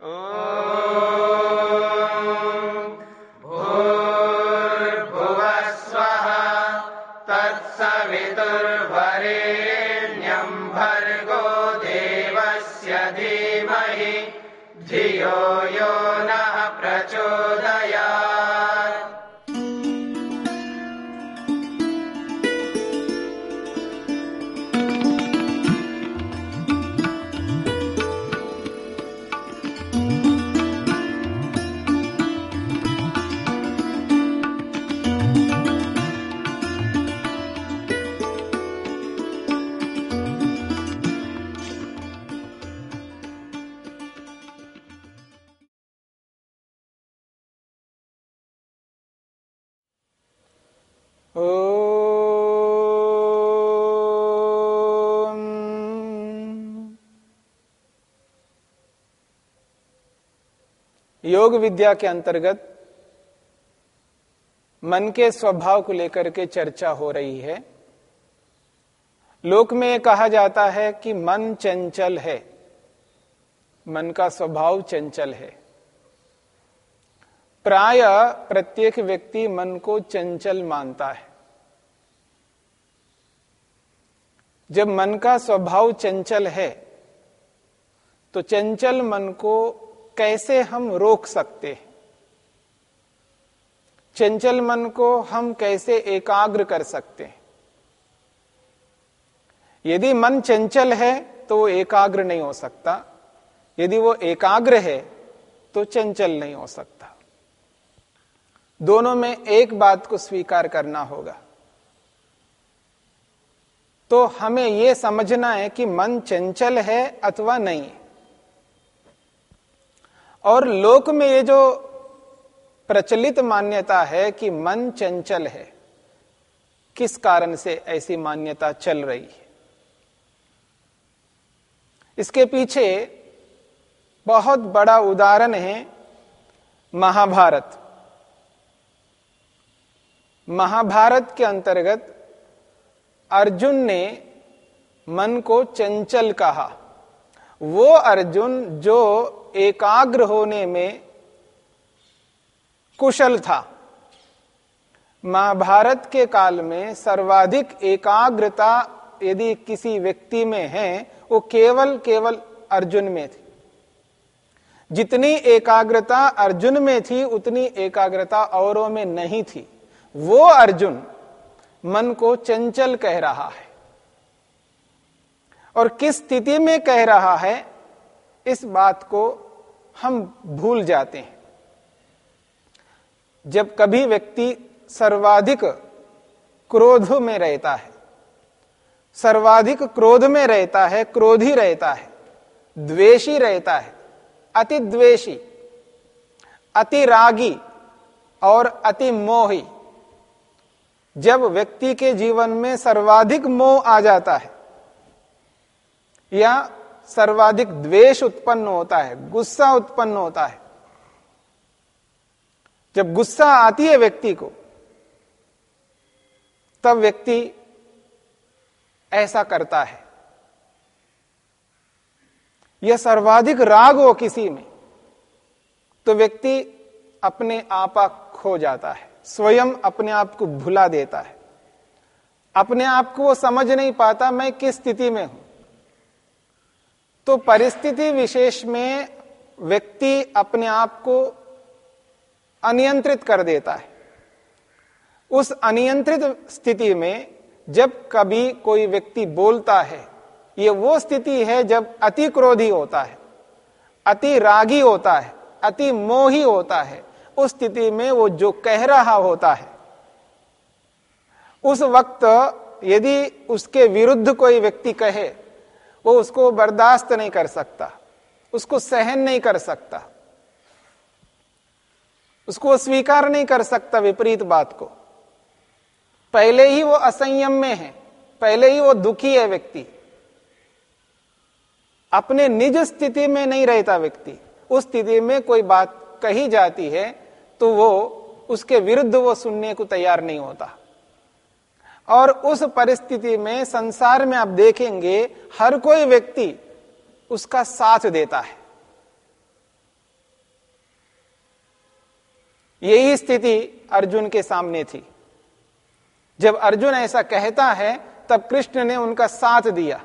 Oh. योग विद्या के अंतर्गत मन के स्वभाव को लेकर के चर्चा हो रही है। लोक में कहा जाता है कि मन चंचल है। मन का स्वभाव चंचल है। प्राय प्रत्येक व्यक्ति मन को चंचल मानता है। जब मन का स्वभाव चंचल है तो चंचल मन को कैसे हम रोक सकते हैं? चंचल मन को हम कैसे एकाग्र कर सकते हैं? यदि मन चंचल है तो वो एकाग्र नहीं हो सकता। यदि वो एकाग्र है तो चंचल नहीं हो सकता। दोनों में एक बात को स्वीकार करना होगा। तो हमें यह समझना है कि मन चंचल है अथवा नहीं और लोक में ये जो प्रचलित मान्यता है कि मन चंचल है, किस कारण से ऐसी मान्यता चल रही है? इसके पीछे बहुत बड़ा उदाहरण है महाभारत। महाभारत के अंतर्गत अर्जुन ने मन को चंचल कहा। वो अर्जुन जो एकाग्र होने में कुशल था। महाभारत के काल में सर्वाधिक एकाग्रता यदि किसी व्यक्ति में है, वो केवल केवल अर्जुन में थी। जितनी एकाग्रता अर्जुन में थी, उतनी एकाग्रता औरों में नहीं थी। वो अर्जुन मन को चंचल कह रहा है। और किस स्थिति में कह रहा है? इस बात को हम भूल जाते हैं। जब कभी व्यक्ति सर्वाधिक क्रोध में रहता है, सर्वाधिक क्रोध में रहता है, क्रोधी रहता है, द्वेषी रहता है, अति द्वेषी, अति रागी और अति मोही, जब व्यक्ति के जीवन में सर्वाधिक मोह आ जाता है, या सर्वाधिक द्वेष उत्पन्न होता है, गुस्सा उत्पन्न होता है। जब गुस्सा आती है व्यक्ति को, तब व्यक्ति ऐसा करता है। यह सर्वाधिक राग हो किसी में तो व्यक्ति अपने आपा खो जाता है, स्वयं अपने आप को भुला देता है। अपने आप को वो समझ नहीं पाता, मैं किस स्थिति में हूँ? तो परिस्थिति विशेष में व्यक्ति अपने आप को अनियंत्रित कर देता है। उस अनियंत्रित स्थिति में जब कभी कोई व्यक्ति बोलता है यह वो स्थिति है जब अति क्रोधी होता है, अति रागी होता है, अति मोही होता है, उस स्थिति में वो जो कह रहा होता है, उस वक्त यदि उसके विरुद्ध कोई व्यक्ति कहे वो उसको बर्दाश्त नहीं कर सकता, उसको सहन नहीं कर सकता, उसको स्वीकार नहीं कर सकता विपरीत बात को। पहले ही वो असंयम में है, पहले ही वो दुखी है व्यक्ति। अपने निज स्थिति में नहीं रहता व्यक्ति। उस स्थिति में कोई बात कही जाती है तो वो उसके विरुद्ध वो सुनने को तैयार नहीं होता। और उस परिस्थिति में संसार में आप देखेंगे, हर कोई व्यक्ति उसका साथ देता है। यही स्थिति अर्जुन के सामने थी। जब अर्जुन ऐसा कहता है, तब कृष्ण ने उनका साथ दिया।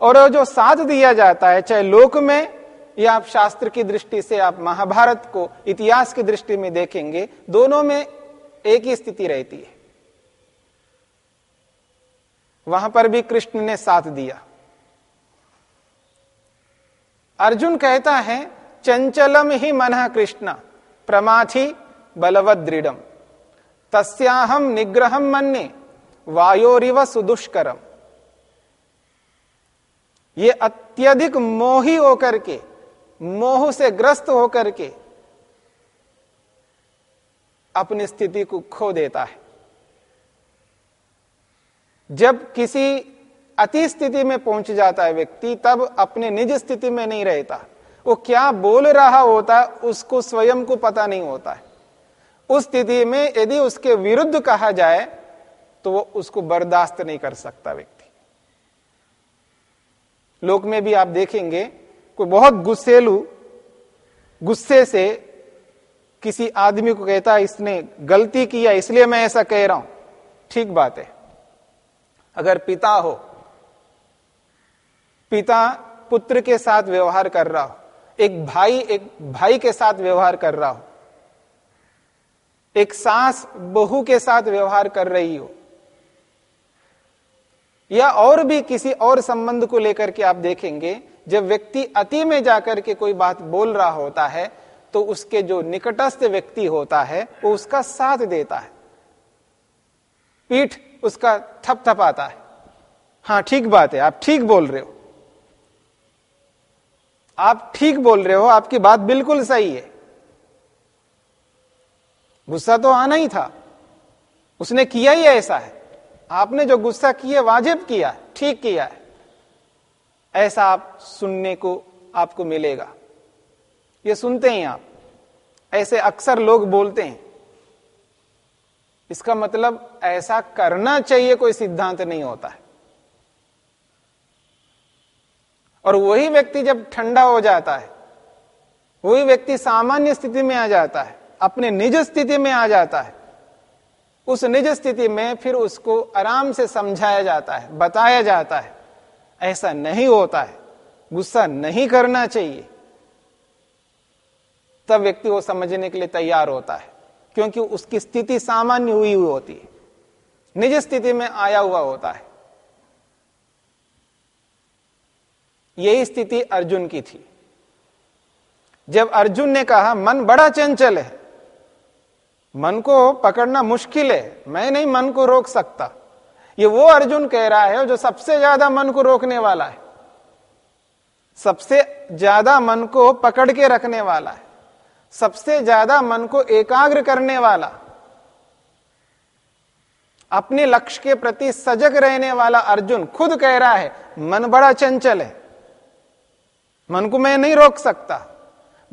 और जो साथ दिया जाता है, चाहे लोक में या आप शास्त्र की दृष्टि से, आप महाभारत को इतिहास की दृष्टि में देखेंगे, दोनों में एक ही स्थिति रहती है। वहाँ पर भी कृष्ण ने साथ दिया। अर्जुन कहता है, चंचलम ही मन कृष्ण, प्रमाथि बलवद दृढ़ तस्याहम निग्रहम मन्ने वायोरिव सुदुष्करम। ये अत्यधिक मोही होकर के, मोह से ग्रस्त होकर के अपनी स्थिति को खो देता है। जब किसी अति स्थिति में पहुँच जाता है व्यक्ति, तब अपने निज स्थिति में नहीं रहता। वो क्या बोल रहा होता है उसको स्वयं को पता नहीं होता है। उस स्थिति में यदि उसके विरुद्ध कहा जाए तो वो उसको बर्दाश्त नहीं कर सकता व्यक्ति। लोक में भी आप देखेंगे, कोई बहुत गुस्सेलू, गुस्से से किसी आदमी को कहता है, इसने गलती किया इसलिए मैं ऐसा कह रहा हूँ। ठीक बात है। अगर पिता हो, पिता पुत्र के साथ व्यवहार कर रहा हो, एक भाई एक भाई के साथ व्यवहार कर रहा हो, एक सास बहू के साथ व्यवहार कर रही हो, या और भी किसी और संबंध को लेकर के आप देखेंगे, जब व्यक्ति अति में जाकर के कोई बात बोल रहा होता है तो उसके जो निकटस्थ व्यक्ति होता है, वो उसका साथ देता है। पीठ उसका थप थप आता है। हाँ ठीक बात है, आप ठीक बोल रहे हो। आप ठीक बोल रहे हो, आपकी बात बिल्कुल सही है। गुस्सा तो आना ही था। उसने किया ही ऐसा है। आपने जो गुस्सा किया, वाजिब किया ठीक किया है। ऐसा आप सुनने को, आपको मिलेगा। ये सुनते हैं आप। ऐसे अक्सर लोग बोलते हैं इसका मतलब ऐसा करना चाहिए कोई सिद्धांत नहीं होता है। और वही व्यक्ति जब ठंडा हो जाता है, वही व्यक्ति सामान्य स्थिति में आ जाता है, अपने निज स्थिति में आ जाता है, उस निज स्थिति में फिर उसको आराम से समझाया जाता है, बताया जाता है, ऐसा नहीं होता है, गुस्सा नहीं करना चाहिए। तब व्यक्ति वो समझने के लिए तैयार होता है। क्योंकि उसकी स्थिति सामान्य हुई हुई होती है। निज स्थिति में आया हुआ होता है। यही स्थिति अर्जुन की थी। जब अर्जुन ने कहा, मन बड़ा चंचल है। मन को पकड़ना मुश्किल है। मैं नहीं मन को रोक सकता। ये वो अर्जुन कह रहा है जो सबसे ज़्यादा मन को रोकने वाला है। सबसे ज़्यादा मन को पकड़ के रखने वाला है। सबसे ज़्यादा मन को एकाग्र करने वाला, अपने लक्ष्य के प्रति सजग रहने वाला अर्जुन खुद कह रहा है, मन बड़ा चंचल है। मन को मैं नहीं रोक सकता।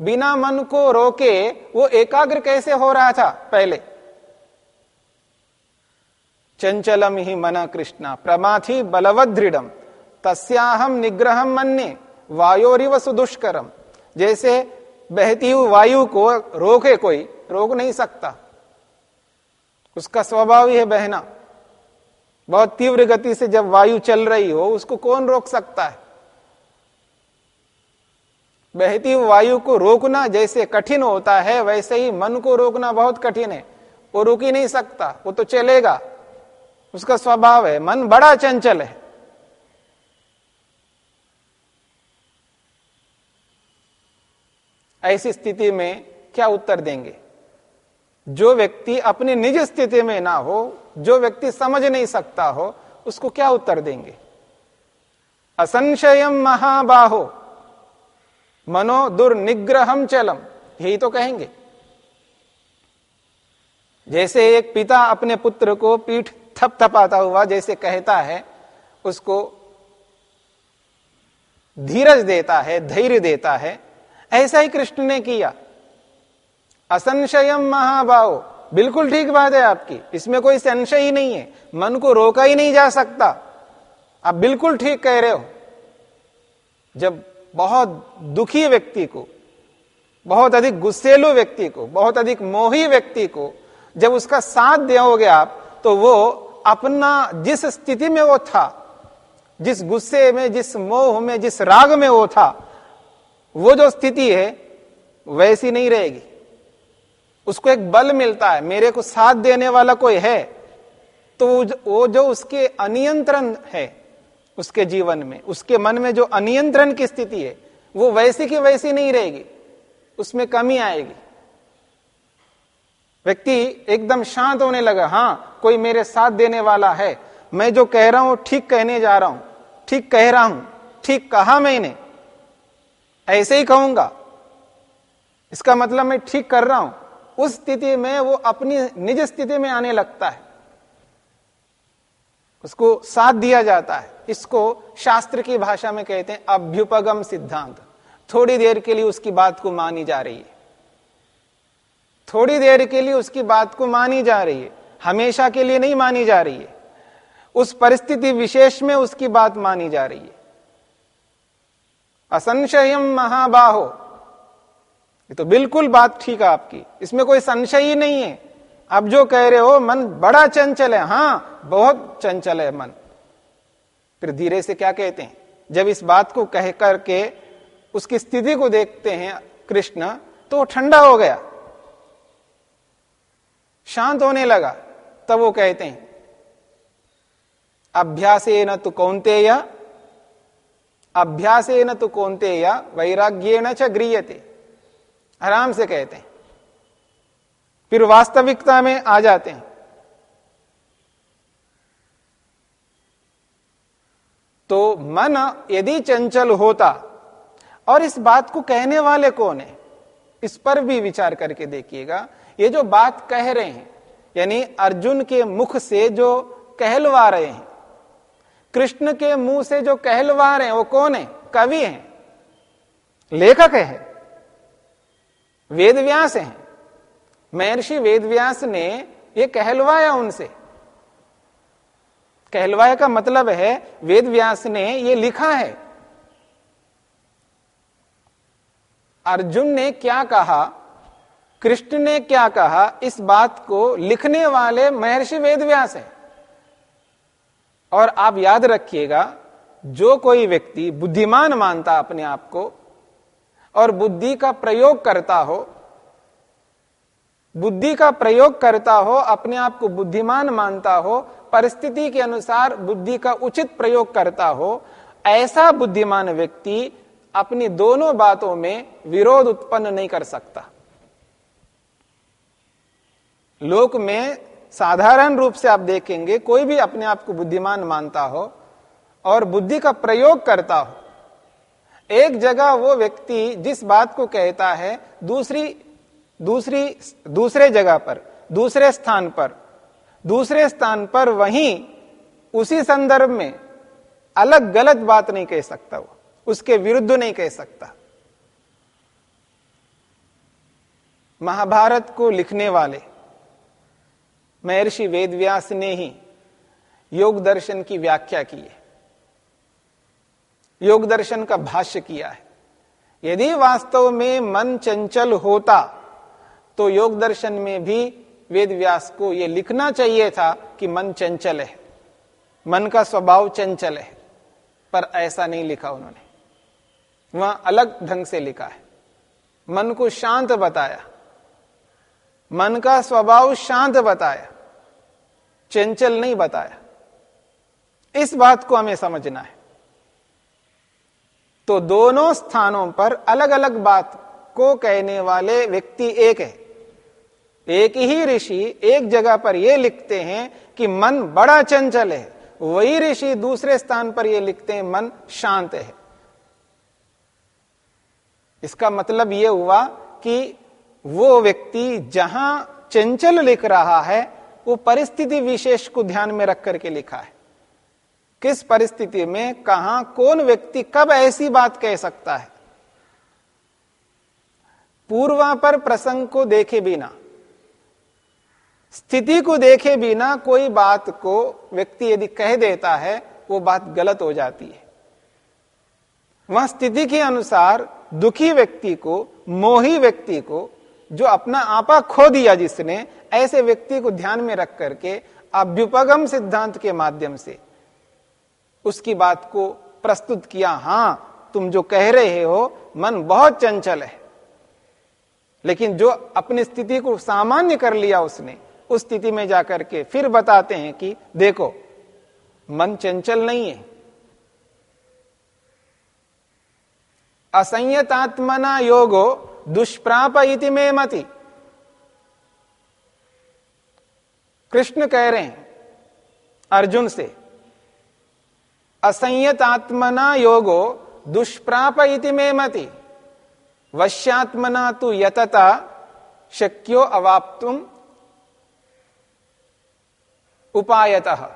बिना मन को रोके वो एकाग्र कैसे हो रहा था पहले? चंचलम ही मना कृष्णा, प्रमाथि बलवद दृढ़ तस्याहम निग्रहम मन्ने वायोरिव सुदुष्करम जैसे बहती हुई वायु को रोके कोई, रोक नहीं सकता। उसका स्वभाव ही है बहना। बहुत तीव्र गति से जब वायु चल रही हो, उसको कौन रोक सकता है? बहती हुई वायु को रोकना जैसे कठिन होता है, वैसे ही मन को रोकना बहुत कठिन है। वो रुक ही नहीं सकता, वो तो चलेगा। उसका स्वभाव है, मन बड़ा चंचल है। ऐसी स्थिति में क्या उत्तर देंगे? जो व्यक्ति अपनी निज स्थिति में ना हो, जो व्यक्ति समझ नहीं सकता हो, उसको क्या उत्तर देंगे? असंशयम महाबाहो, मनो दुर्निग्रहम चलम, यही तो कहेंगे। जैसे एक पिता अपने पुत्र को पीठ थपथपाता हुआ जैसे कहता है, उसको धीरज देता है, धैर्य देता है ऐसा ही कृष्ण ने किया। असंशयम महाभाव बिल्कुल ठीक बात है आपकी। इसमें कोई संशय ही नहीं है। मन को रोका ही नहीं जा सकता। आप बिल्कुल ठीक कह रहे हो। जब बहुत दुखी व्यक्ति को, बहुत अधिक गुस्सेलू व्यक्ति को, बहुत अधिक मोही व्यक्ति को जब उसका साथ दोगे आप तो वो अपना जिस स्थिति में वो था, जिस गुस्से में, जिस मोह में, जिस राग में वो था वो जो स्थिति है, वैसी नहीं रहेगी। उसको एक बल मिलता है, मेरे को साथ देने वाला कोई है तो वो जो उसके अनियंत्रण है, उसके जीवन में, उसके मन में जो अनियंत्रण की स्थिति है, वो वैसी की वैसी नहीं रहेगी, उसमें कमी आएगी। व्यक्ति एकदम शांत होने लगा, हाँ, कोई मेरे साथ देने वाला है, मैं जो कह रहा हूँ, ठीक कहने जा रहा हूँ, ठीक कह रहा हूँ, ठीक कहा मैंने ऐसे ही कहूँगा। इसका मतलब मैं ठीक कर रहा हूँ। उस स्थिति में वो अपनी निज स्थिति में आने लगता है। उसको साथ दिया जाता है। इसको शास्त्र की भाषा में कहते हैं अभ्युपगम सिद्धांत। थोड़ी देर के लिए उसकी बात को मानी जा रही है। थोड़ी देर के लिए उसकी बात को मानी जा रही है। हमेशा के लिए नहीं मानी जा रही है। उस परिस्थिति विशेष में उसकी बात मानी जा रही है। असंशयम महाबाहो। ये तो बिल्कुल बात ठीक है आपकी। इसमें कोई संशय ही नहीं है। अब जो कह रहे हो, मन बड़ा चंचल है। हाँ, बहुत चंचल है मन। फिर धीरे से क्या कहते हैं? जब इस बात को कह करके उसकी स्थिति को देखते हैं कृष्ण तो ठंडा हो गया। शांत होने लगा। तब वो कहते हैं अभ्यास न तो कौनते या अभ्यासे न तो कौनते या वैराग्य न च गृहते आराम से कहते हैं। फिर वास्तविकता में आ जाते हैं। तो मन यदि चंचल होता, और इस बात को कहने वाले कौन है? इस पर भी विचार करके देखिएगा। ये जो बात कह रहे हैं, यानी अर्जुन के मुख से जो कहलवा रहे हैं कृष्ण के मुँह से जो कहलवा रहे हैं, वो कौन है? कवि हैं। लेखक है। वेदव्यास हैं। महर्षि वेदव्यास ने ये कहलवाया उनसे। कहलवाया का मतलब है, वेदव्यास ने ये लिखा है। अर्जुन ने क्या कहा? कृष्ण ने क्या कहा? इस बात को लिखने वाले महर्षि वेदव्यास हैं। और आप याद रखिएगा, जो कोई व्यक्ति बुद्धिमान मानता अपने आप को और बुद्धि का प्रयोग करता हो, बुद्धि का प्रयोग करता हो, अपने आप को बुद्धिमान मानता हो, परिस्थिति के अनुसार बुद्धि का उचित प्रयोग करता हो, ऐसा बुद्धिमान व्यक्ति अपनी दोनों बातों में विरोध उत्पन्न नहीं कर सकता। लोक में साधारण रूप से आप देखेंगे, कोई भी अपने आप को बुद्धिमान मानता हो और बुद्धि का प्रयोग करता हो, एक जगह वो व्यक्ति जिस बात को कहता है, दूसरी दूसरी, दूसरे जगह पर, दूसरे स्थान पर, दूसरे स्थान पर वहीं उसी संदर्भ में अलग गलत बात नहीं कह सकता वो, उसके विरुद्ध नहीं कह सकता। महाभारत को लिखने वाले महर्षि वेदव्यास ने ही योग दर्शन की व्याख्या की है। योग दर्शन का भाष्य किया है। यदि वास्तव में मन चंचल होता तो योग दर्शन में भी वेद व्यास को यह लिखना चाहिए था कि मन चंचल है। मन का स्वभाव चंचल है, पर ऐसा नहीं लिखा उन्होंने। वहाँ अलग ढंग से लिखा है। मन को शांत बताया। मन का स्वभाव शांत बताया, चंचल नहीं बताया। इस बात को हमें समझना है। तो दोनों स्थानों पर अलग अलग बात को कहने वाले व्यक्ति एक है। एक ही ऋषि एक जगह पर यह लिखते हैं कि मन बड़ा चंचल है। वही ऋषि दूसरे स्थान पर यह लिखते हैं, मन शांत है। इसका मतलब यह हुआ कि वो व्यक्ति जहाँ चंचल लिख रहा है, वो परिस्थिति विशेष को ध्यान में रख करके लिखा है। किस परिस्थिति में, कहा, कौन व्यक्ति कब ऐसी बात कह सकता है? पूर्वा पर प्रसंग को देखे बिना, स्थिति को देखे बिना कोई बात को व्यक्ति यदि कह देता है, वो बात गलत हो जाती है। वह स्थिति के अनुसार दुखी व्यक्ति को, मोही व्यक्ति को जो अपना आपा खो दिया जिसने, ऐसे व्यक्ति को ध्यान में रख करके अभ्युपगम सिद्धांत के माध्यम से उसकी बात को प्रस्तुत किया, हाँ, तुम जो कह रहे हो, मन बहुत चंचल है। लेकिन जो अपनी स्थिति को सामान्य कर लिया उसने, उस स्थिति में जाकर के फिर बताते हैं कि, देखो, मन चंचल नहीं है। असंयतात्मना योगो दुष्प्राप इति में मति। कृष्ण कह रहे हैं, अर्जुन से, असंयतात्मना योगो दुष्प्राप इति में मति। वश्यात्मना तो यतता, शक्यो अवाप्तुम उपायतः।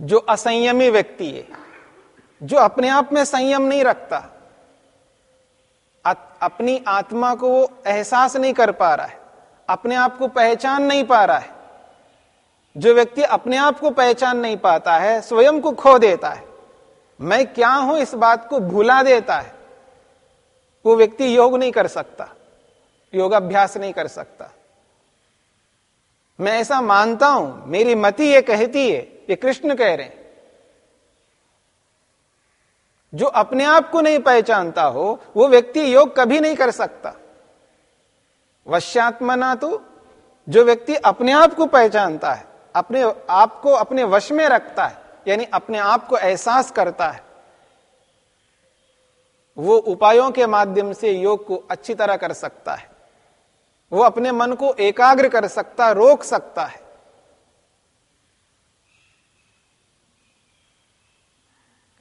जो असंयमी व्यक्ति है, जो अपने आप में संयम नहीं रखता अपनी आत्मा को वो एहसास नहीं कर पा रहा है। अपने आप को पहचान नहीं पा रहा है। जो व्यक्ति अपने आप को पहचान नहीं पाता है, स्वयं को खो देता है। मैं क्या हूँ, इस बात को भूला देता है। वो व्यक्ति योग नहीं कर सकता, योगाभ्यास नहीं कर सकता। मैं ऐसा मानता हूँ, मेरी मति ये कहती है, ये कृष्ण कह रहे हैं। जो अपने आप को नहीं पहचानता हो, वो व्यक्ति योग कभी नहीं कर सकता। वश्यात्मना तो जो व्यक्ति अपने आप को पहचानता है, अपने आप को अपने वश में रखता है, यानी अपने आप को एहसास करता है, वो उपायों के माध्यम से योग को अच्छी तरह कर सकता है। वो अपने मन को एकाग्र कर सकता, रोक सकता है।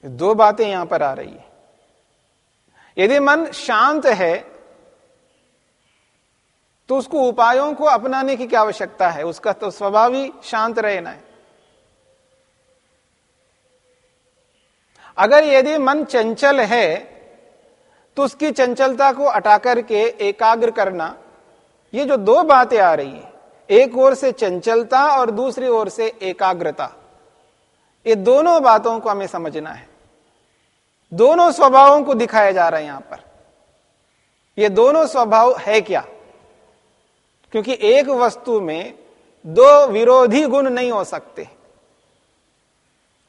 दो बातें यहाँ पर आ रही है। यदि मन शांत है तो उसको उपायों को अपनाने की क्या आवश्यकता है? उसका तो स्वभाव ही शांत रहना है। अगर यदि मन चंचल है तो उसकी चंचलता को हटा करके एकाग्र करना, ये जो दो बातें आ रही है, एक ओर से चंचलता और दूसरी ओर से एकाग्रता, ये दोनों बातों को हमें समझना है। दोनों स्वभावों को दिखाया जा रहा है यहाँ पर। ये दोनों स्वभाव है क्या? क्योंकि एक वस्तु में दो विरोधी गुण नहीं हो सकते।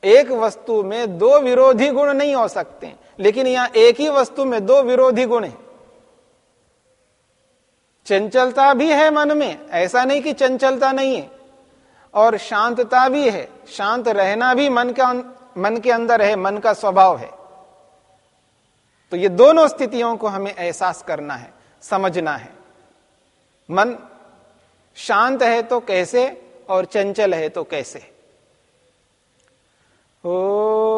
एक वस्तु में दो विरोधी गुण नहीं हो सकते, लेकिन यहाँ एक ही वस्तु में दो विरोधी गुण है। चंचलता भी है मन में, ऐसा नहीं कि चंचलता नहीं है, और शांतता भी है। शांत रहना भी मन का, मन के अंदर है, मन का स्वभाव है। तो ये दोनों स्थितियों को हमें एहसास करना है, समझना है। मन शांत है तो कैसे और चंचल है तो कैसे? ओ